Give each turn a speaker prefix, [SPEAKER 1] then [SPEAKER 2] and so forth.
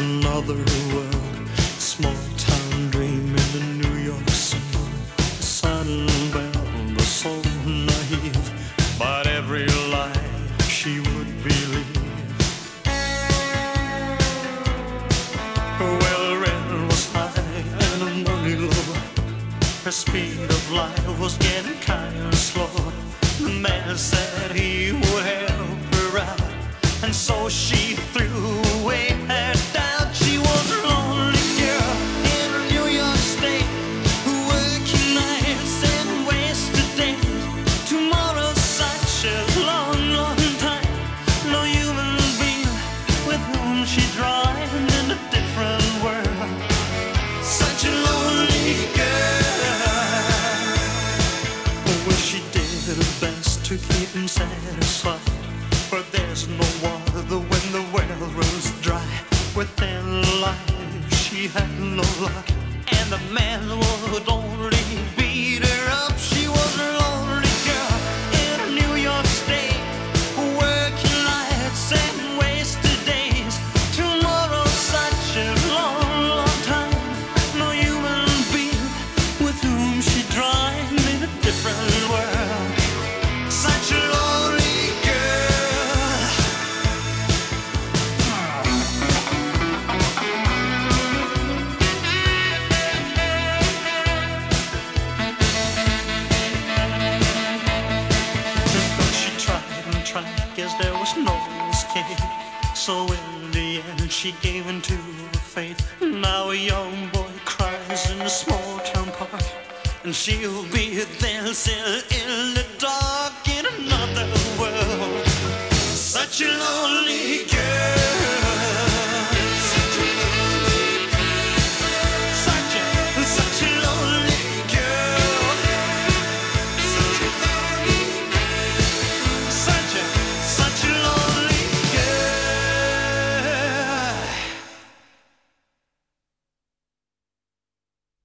[SPEAKER 1] another world. Small town dream in the New York sun. The sun belle, the so naive, but every lie she would believe. Well, rent was high and her money low. Her speed of life was getting kinda slow. So she threw away her doubt. She was a lonely girl in New York State, working nights and wasted days. Tomorrow's such a long, long time. No human being with whom she in a different world. Such a lonely girl. Well, she did her best to keep him satisfied. But there's no water when the well runs dry. Within life, she had no luck. And the man would only tried, guess there was no escape. So in the end, she gave in to her fate. Now a young boy cries in a small town park, and she'll be still in the dark in another world. Such a lonely